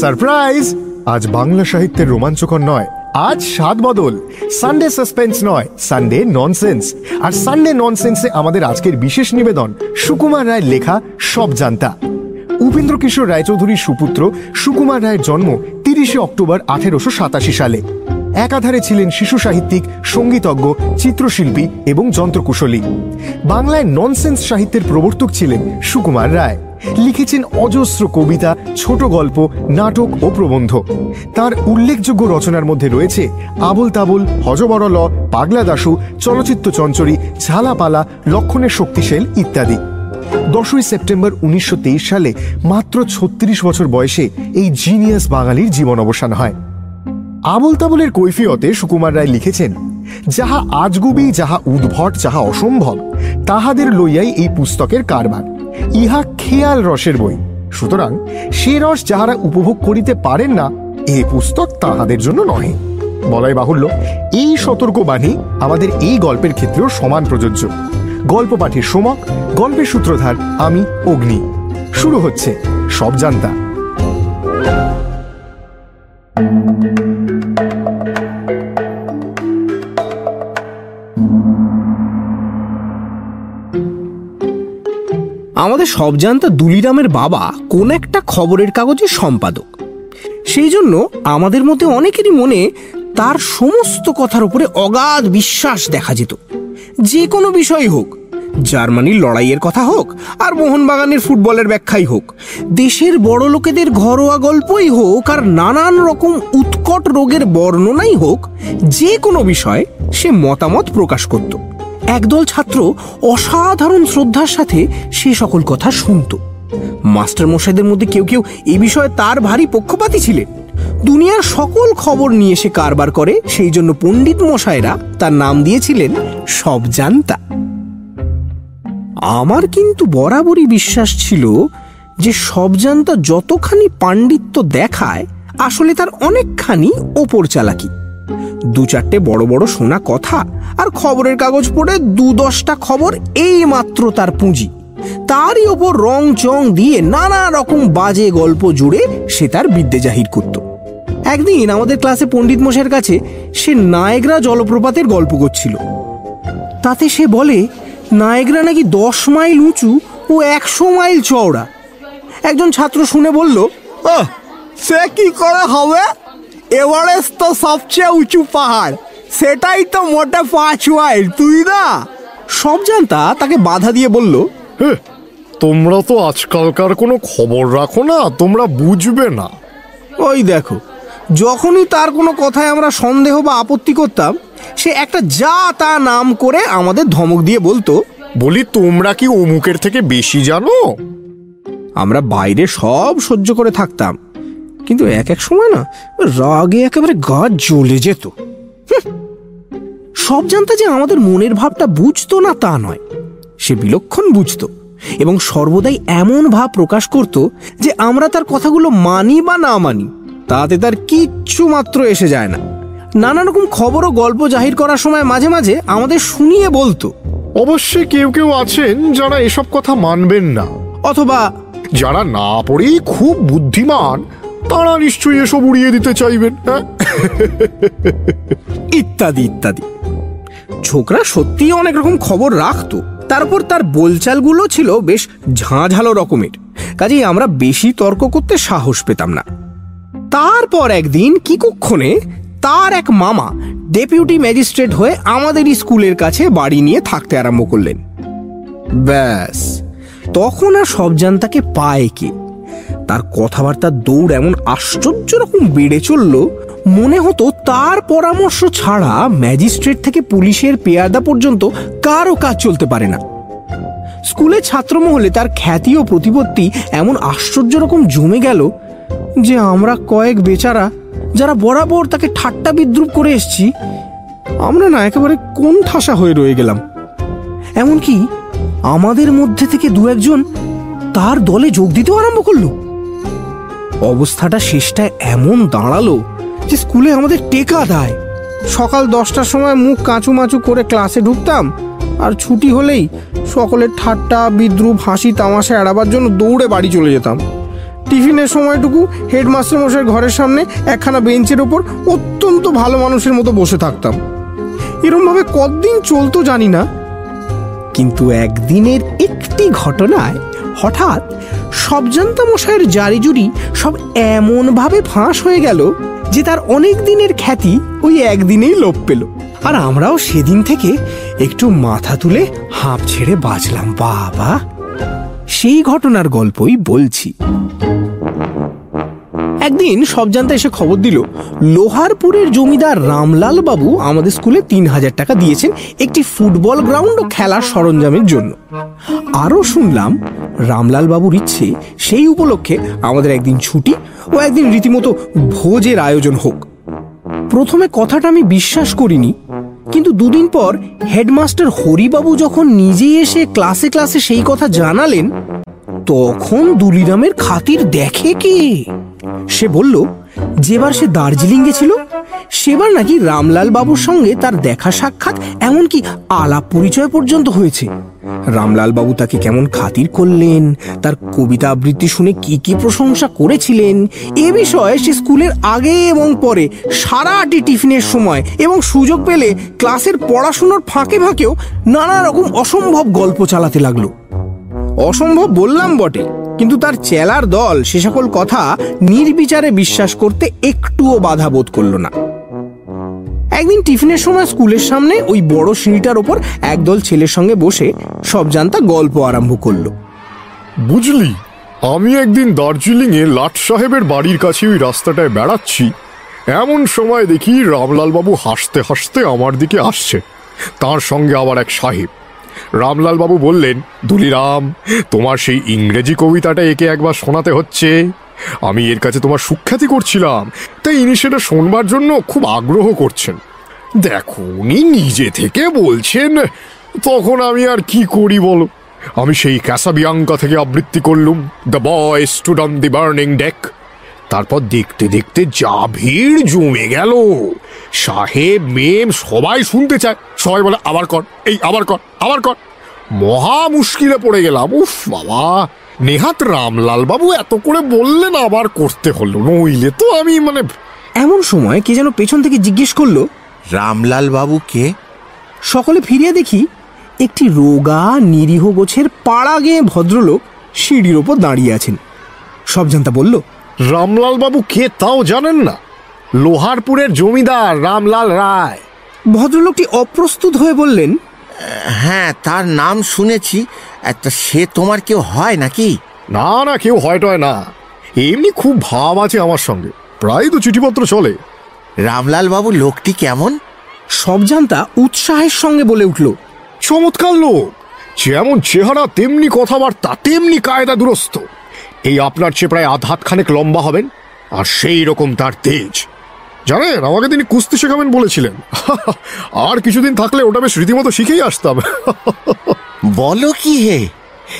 Surprise! আজ বাংলা সাহিত্যের রোমাঞ্চকর নয়। আজ স্বাদ বদল। সানডে সাসপেন্স নয় সানডে ননসেন্স আর সানডে ননসেন্সে আমাদের আজকের বিশেষ নিবেদন, সুকুমার রায়ের লেখা সব জানতা। উপেন্দ্র কিশোর রায়চৌধুরীর সুপুত্র সুকুমার রায়ের জন্ম তিরিশে অক্টোবর আঠেরোশো সাতাশি সালে। একাধারে ছিলেন শিশু সাহিত্যিক, সঙ্গীতজ্ঞ, চিত্রশিল্পী এবং যন্ত্রকুশলী। বাংলায় ননসেন্স সাহিত্যের প্রবর্তক ছিলেন সুকুমার রায়। লিখেছেন অজস্র কবিতা, ছোট গল্প, নাটক ও প্রবন্ধ। তার উল্লেখযোগ্য রচনার মধ্যে রয়েছে আবল তাবল, হজবরল, পাগলা দাসু চলচ্চিত্র চঞ্চরী, ঝালাপালা, লক্ষণের শক্তিশাল ইত্যাদি। দশই সেপ্টেম্বর উনিশশো তেইশ সালে মাত্র ছত্রিশ বছর বয়সে এই জিনিয়াস বাঙালির জীবন অবসান হয়। আবল তাবলের কৈফিয়তে সুকুমার রায় লিখেছেন, যাহা আজগুবি, যাহা উদ্ভট, যাহা অসম্ভব, তাহাদের লইয়াই এই পুস্তকের কারবার। ইহা খেয়াল রসের বই। সুতরাং সে রস যাহারা উপভোগ করিতে পারেন না, এ পুস্তক তাহাদের জন্য নহে। বলাই বাহুল্য, এই সতর্কবাণী আমাদের এই গল্পের ক্ষেত্রেও সমান প্রযোজ্য। গল্প পাঠের সমক, গল্পের সূত্রধার আমি অগ্নি। শুরু হচ্ছে সব জানতা আমাদের সব জানতা দুলিরামের বাবা কোন একটা খবরের কাগজের সম্পাদক। সেই জন্য আমাদের মধ্যে অনেকেরই মনে তার সমস্ত কথার উপরে অগাধ বিশ্বাস দেখা যেত। যে কোনো বিষয় হোক, জার্মানির লড়াইয়ের কথা হোক, আর মোহনবাগানের ফুটবলের ব্যাখ্যাই হোক, দেশের বড় লোকেদের ঘরোয়া গল্পই হোক, আর নানান রকম উৎকট রোগের বর্ণনাই হোক, যে কোনো বিষয় সে মতামত প্রকাশ করত। একদল ছাত্র অসাধারণ শ্রদ্ধার সাথে সে সকল কথা শুনত। মাস্টার মশাইদের মধ্যে কেউ কেউ এই বিষয়ে তার ভারী পক্ষপাতী ছিলেন। দুনিয়ার সকল খবর নিয়ে সে কারবার করে, সেই জন্য পণ্ডিত মশাইরা তার নাম দিয়েছিলেন সব জানতা আমার কিন্তু বরাবরই বিশ্বাস ছিল যে সব জানতা যতখানি পাণ্ডিত্য দেখায়, আসলে তার অনেকখানি ওপর চালাকি। দু চারটে বড় বড় শোনা কথা আর খবরের কাগজ পড়ে দু দশটা খবর এই মাত্র তার পুঁজি। তারই ওপর রং চং দিয়ে নানা রকম বাজে গল্প জুড়ে সে তার বিদ্যে জাহির করত। একদিন আমাদের ক্লাসে পণ্ডিত মশাইয়ের কাছে সে নায়গ্রা জলপ্রপাতের গল্প করছিল। তাতে সে বলে, নায়গ্রা নাকি দশ মাইল উঁচু ও একশো মাইল চওড়া। একজন ছাত্র শুনে বলল সে কি করে হবে? এভারেস্ট তো সবচেয়ে উঁচু পাহাড়। সেটাই তো মোটে পাঁচ মাইল তুই না? সব জানতা তাকে বাধা দিয়ে বলল তোমরা তো আজকালকার কোনো খবর রাখো না তোমরা বুঝবে না। ওই দেখো যখনই তার কোনো কথায় আমরা সন্দেহ বা আপত্তি করতাম সে একটা যা তা নাম করে আমাদের ধমক দিয়ে বলতো বলি তোমরা কি অমুকের থেকে বেশি জানো? আমরা বাইরে সব সহ্য করে থাকতাম। কিন্তু এক এক সময় না রাগে একেবারে গা জ্বলে যেত। সব জানতে যে আমাদের মনের ভাবটা বুঝতো না তা নয়। সে বিলক্ষণ বুঝতো এবং সর্বদাই এমন ভাব প্রকাশ করত যে আমরা তার কথাগুলো মানি বা না মানি তাতে তার কিচ্ছু মাত্র এসে যায় না। নানা রকম খবর ও গল্প জাহির করার সময় মাঝে মাঝে আমাদের শুনিয়ে বলতো। অবশ্যই কেউ কেউ আছেন যারা এসব কথা মানবেন না অথবা যারা না পড়েই খুব বুদ্ধিমান তারা নিশ্চয়ই এসব উড়িয়ে দিতে চাইবেন হ্যাঁ? ইত্যাদি ইত্যাদি। ছোকরা সত্যিই অনেক রকম খবর রাখতো। তারপর তার বোলচালগুলো ছিল বেশ ঝাঁঝালো রকমের। কাজেই আমরা বেশি তর্ক করতে সাহস পেতাম না। তারপর একদিন কি কুক্ষণে তার এক মামা ডেপুটি ম্যাজিস্ট্রেট হয়ে আমাদেরই স্কুলের কাছে বাড়ি নিয়ে থাকতে আরম্ভ করলেন। ব্যাস, তখন আর সব জানতাকে পায় কে? তার কথাবার্তার দৌড় এমন আশ্চর্য রকম বেড়ে চলল, মনে হতো তার পরামর্শ ছাড়া ম্যাজিস্ট্রেট থেকে পুলিশের পেয়াদা পর্যন্ত কারও কাজ চলতে পারে না। স্কুলে ছাত্রমহলে তার খ্যাতি ও প্রতিপত্তি এমন আশ্চর্য রকম জমে গেল যে আমরা কয়েক বেচারা যারা বরাবর তাকে ঠাট্টা বিদ্রুপ করে এসছি, আমরা না একেবারে কোন ঠাসা হয়ে রয়ে গেলাম। এমনকি আমাদের মধ্যে থেকে দু একজন তার দলে যোগ দিতেও আরম্ভ করল। অবস্থাটা শেষটায় এমন দাঁড়াল যে স্কুলে আমাদের টেকা দেয়। সকাল দশটার সময় মুখ কাঁচু মাচু করে ক্লাসে ঢুকতাম আর ছুটি হলেই সকলের ঠাট্টা, বিদ্রুপ, হাসি, তামাশা এড়াবার জন্য দৌড়ে বাড়ি চলে যেতাম। টিফিনের সময়টুকু হেডমাস্টার মশাই ঘরের সামনে একখানা বেঞ্চের ওপর অত্যন্ত ভালো মানুষের মতো বসে থাকতাম। এরমভাবে কতদিন চলতো জানি না। কিন্তু একদিনের একটি ঘটনায় হঠাৎ সবজান্তা মশাইয়ের জারিজুরি সব এমনভাবে ফাঁস হয়ে গেল যে তার অনেক দিনের খ্যাতি ওই একদিনেই লোপ পেল। আর আমরাও সেদিন থেকে একটু মাথা তুলে হাঁপ ছেড়ে বাঁচলাম, বাবা। সেই ঘটনার গল্পই বলছি। একদিন সব সবজান্তা এসে খবর দিল, লোহারপুরের জমিদার রামলাল বাবু আমাদের স্কুলে তিন হাজার টাকা দিয়েছেন একটি ফুটবল গ্রাউন্ড ও খেলার সরঞ্জামের জন্য। আরও শুনলাম, রামলাল বাবুর ইচ্ছে সেই উপলক্ষে আমাদের একদিন ছুটি ও একদিন রীতিমতো ভোজের আয়োজন হোক। প্রথমে কথাটা আমি বিশ্বাস করিনি, কিন্তু দুদিন পর হেডমাস্টার হরিবাবু যখন নিজে এসে ক্লাসে ক্লাসে সেই কথা জানালেন, তখন দুলিরামের খাতির দেখে কে? সে বলল, যেবার সে দার্জিলিং গেছিল সেবার নাকি রামলাল বাবুর সঙ্গে তার দেখা সাক্ষাৎ এমনকি আলাপ পরিচয় পর্যন্ত হয়েছে। রামলাল বাবু তাকে কেমন খাতির করলেন, তার কবিতা আবৃত্তি শুনে কি কি প্রশংসা করেছিলেন, এ বিষয়ে সে স্কুলের আগে এবং পরে সারাটি টিফিনের সময় এবং সুযোগ পেলে ক্লাসের পড়াশোনার ফাঁকে ফাঁকেও নানা রকম অসম্ভব গল্প চালাতে লাগল। অসম্ভব বললাম বটে, কিন্তু তার চেলার দল সে সকল কথা নির্বিচারে বিশ্বাস করতে একটুও বাধা বোধ করল না। একদিন টিফিনের সময় স্কুলের সামনে ওই বড় সিঁড়িটার ওপর একদল ছেলের সঙ্গে বসে সব জানতা গল্প আরম্ভ করল। বুঝলি, আমি একদিন দার্জিলিংয়ে লাট সাহেবের বাড়ির কাছে ওই রাস্তাটায় বেড়াচ্ছি। এমন সময় দেখি রামলালবাবু হাসতে হাসতে আমার দিকে আসছে। তার সঙ্গে আবার এক সাহেব। রামলালবাবু বললেন, দুলিরাম, তোমার সেই ইংরেজি কবিতাটা একে একবার শোনাতে হচ্ছে। আমি এর কাছে তোমার সুখ্যাতি করছিলাম, তাই ইনি সেটা শোনবার জন্য খুব আগ্রহ করছেন। দেখো, উনি নিজে থেকে বলছেন, তখন আমি আর কি করি বলো? আমি সেই ক্যাসাবিয়াঙ্কা থেকে আবৃত্তি করলুম, the boy stood on the burning deck. তারপর দেখতে দেখতে যা ভিড় জমে গেল। সাহেব মেম সবাই শুনতে চায়। সবাই বলে আবার কর এই আবার কর আবার কর। মহা মুশকিলে পড়ে গেলাম। উফ বাবা নেহাত রামলাল বাবু এত করে বললেন আবার করতে হলো। নইলে তো আমি মানে এমন সময় কে যেন পেছন থেকে জিজ্ঞেস করল রামলাল বাবু কে? সকলে ফিরিয়ে দেখি একটি রোগা নিরীহ গোছের পাড়া গেয়ে ভদ্রলোক সিঁড়ির ওপর দাঁড়িয়ে আছেন। সব জানতা বলল রামলাল বাবু কে তাও জানেন না? লোহারপুরের জমিদার রামলাল রায়। ভদ্রলোকটি অপ্রস্তুত হয়ে বললেন হ্যাঁ তার নাম শুনেছি। একটা সে তোমার কেউ হয় নাকি? না না কেউ হয় টয় না। এমনি খুব ভাব আছে আমার সঙ্গে। প্রায় তো চিঠিপত্র চলে। রামলাল বাবু লোকটি কেমন? সব জানতা উৎসাহের সঙ্গে বলে উঠল চমৎকার লোক। যেমন চেহারা তেমনি কথাবার্তা তেমনি কায়দা দুরস্ত। এই আপনার চেয়ে প্রায় আধাত খানেক লম্বা হবেন আর সেই রকম তার তেজ। জানেন আমাকে তিনি কুস্তি শেখাবেন বলেছিলেন। আর কিছুদিন থাকলে ওটা বেশ রীতিমতো শিখেই আসতাম। বলো কি হে?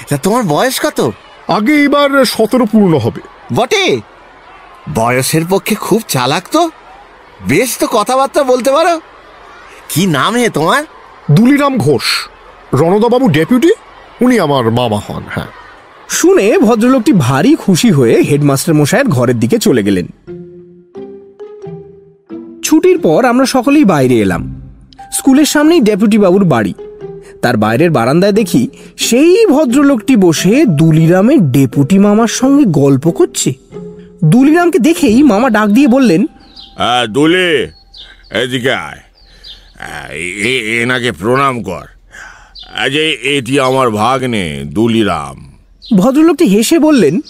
তা তোমার বয়স কত? আগে এবার সতেরো পূর্ণ হবে। বটে? বয়সের পক্ষে খুব চালাক তো। বেশ তো কথাবার্তা বলতে পারো। কি নাম হে তোমার? দুলিরাম ঘোষ। রণদাবাবু ডেপুটি উনি আমার মামা হন হ্যাঁ। শুনে ভদ্রলোকটি ভারী খুশি হয়ে হেডমাস্টার মশায়ের ঘরের দিকে চলে গেলেন। ছুটির পর আমরা সকলেই বাইরে এলাম। স্কুলের সামনেই ডেপুটি বাবুর বাড়ি। তার বাইরের বারান্দায় দেখি সেই ভদ্রলোকটি বসে দুলিরামের ডেপুটি মামার সঙ্গে গল্প করছে। দুলিরামকে দেখেই মামা ডাক দিয়ে বললেন দুলে, এদিকে আয়। এনাকে প্রণাম কর। আজ এটি আমার ভাগ্নে, দুলিরাম। ভদ্রলোকটি হেসে বললেন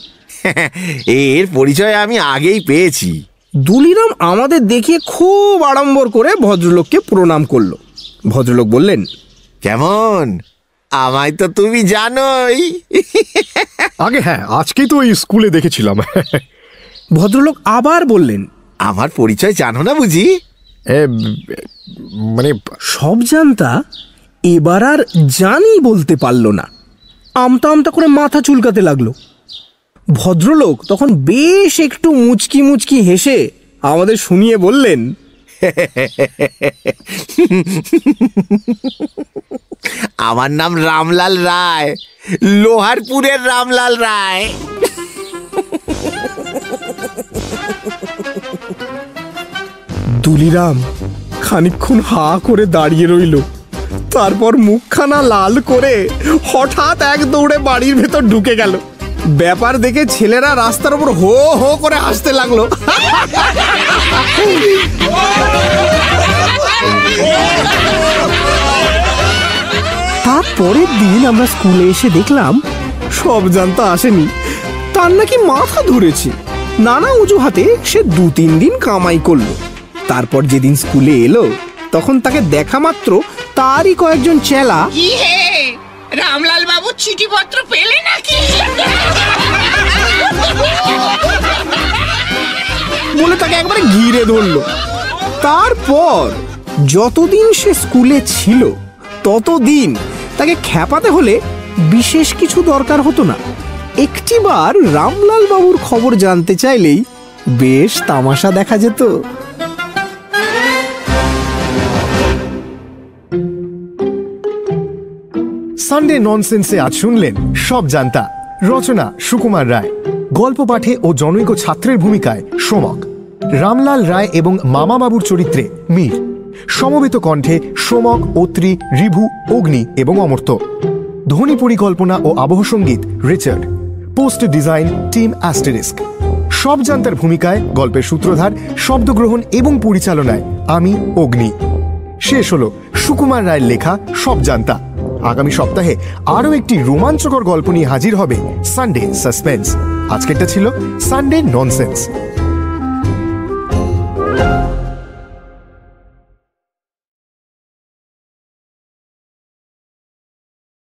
এর পরিচয় আমি আগেই পেয়েছি। দুলিরাম আমাদের দেখিয়ে খুব আড়ম্বর করে ভদ্রলোককে প্রণাম করল। ভদ্রলোক বললেন কেমন? আমায় তো তুমি জানোই। আগে হ্যাঁ আজকেই তো ওই স্কুলে দেখেছিলাম। ভদ্রলোক আবার বললেন আমার পরিচয় জানো না বুঝি? মানে সব জানতা এবার আর জানি বলতে পারল না। আমতা আমতা করে মাথা চুলকাতে লাগল। ভদ্রলোক তখন বেশ একটু মুচকি মুচকি হেসে আমাদের শুনিয়ে বললেন আমার নাম রামলাল রায় লোহারপুরের রামলাল রায়। দুলিরাম খানিক্ষণ হা করে দাঁড়িয়ে রইল। তারপর মুখখানা লাল করে হঠাৎ এক দৌড়ে বাড়ির ভেতর ঢুকে গেল। ব্যাপার দেখে ছেলেরা রাস্তার উপর হো হো করে হাসতে লাগল। তারপরের দিন আমরা স্কুলে এসে দেখলাম, সব জানতা আসেনি। তার নাকি মাথা ধরেছে। নানা অজুহাতে সে দু তিন দিন কামাই করল। তারপর যেদিন স্কুলে এলো, তখন তাকে দেখা মাত্র তারই কয়েকজন চেলা। কি হে? রামলাল বাবু চিঠিপত্র পেলে নাকি? বলে তাকে একবারে ঘিরে ধরলো। তারপর যতদিন সে স্কুলে ছিল ততদিন তাকে খ্যাপাতে হলে বিশেষ কিছু দরকার হতো না। একটিবার রামলাল বাবুর খবর জানতে চাইলেই বেশ তামাশা দেখা যেত। সানডে ননসেন্সে আজ শুনলেন সব জানতা, রচনা সুকুমার রায়, গল্প পাঠে ও জনৈক ছাত্রের ভূমিকায় সোমক, রামলাল রায় এবং মামা বাবুর চরিত্রে মীর, সমবেত কণ্ঠে সোমক, অত্রি, রিভু, অগ্নি এবং অমর্ত্য, ধ্বনি পরিকল্পনা ও আবহ সংগীত Richard, post design team asterisk, সব জানতার ভূমিকায় গল্পের সূত্রধার, শব্দগ্রহণ এবং পরিচালনায় আমি, অগ্নি। শেষ হল সুকুমার রায়ের লেখা সব জানতা। আগামী সপ্তাহে আরও একটি রোমাঞ্চকর গল্প নিয়ে হাজির হবে সানডে সাসপেন্স আজকেরটা ছিল সানডে ননসেন্স